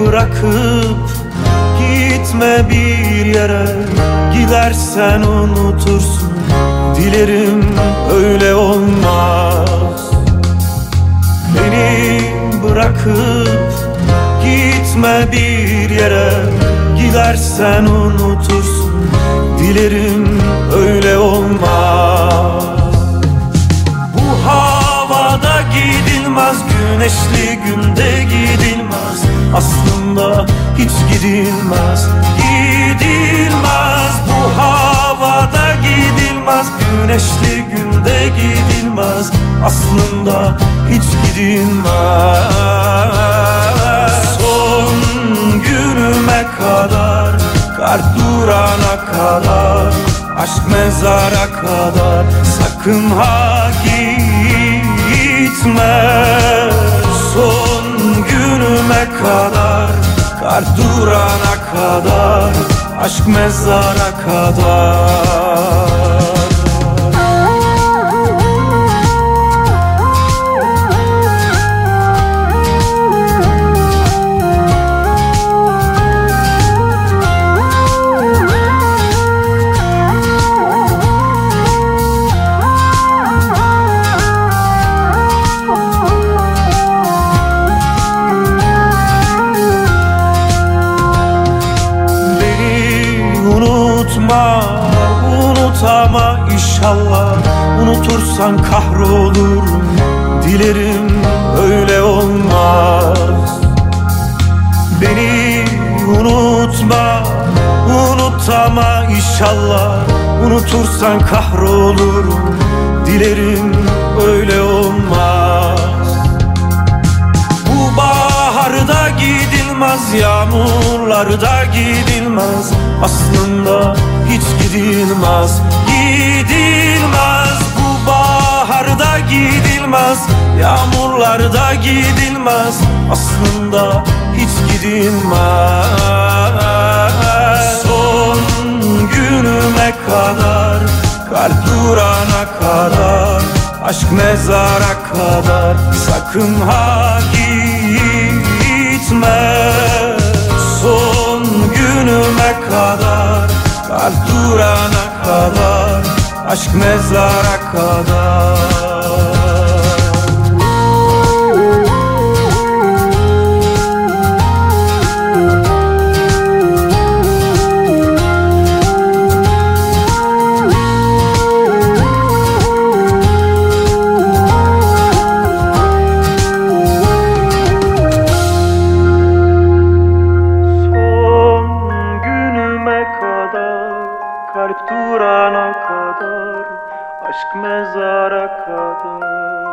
bırakıp gitme bir yere Gidersen unutursun. Dilerim öyle olmaz. Beni bırakıp gitme bir yere Gidersen unutursun. Dilerim öyle olmaz güneşli günde gidilmez. Aslında hiç gidilmez Gidilmez. Bu havada gidilmez Güneşli günde gidilmez. Aslında hiç gidilmez. Son günüme kadar Kar durana kadar Aşk mezara kadar. Sakın ha gitme Kar durana kadar Aşk mezara kadar unutma Unutama inşallah. Unutursan kahrolurum Dilerim öyle olmaz. Beni unutma Unutama inşallah. Unutursan kahrolurum Dilerim öyle olmaz. Bu baharda gidilmez Yağmurlarda gidilmez. Aslında hiç gidilmez Gidilmez. Bu baharda gidilmez Yağmurlarda gidilmez. Aslında hiç gidilmez. Son günüme kadar Kalp durana kadar Aşk mezara kadar. Sakın ha gitme Kalp durana kadar Aşk mezara kadar Aşk mezara kadar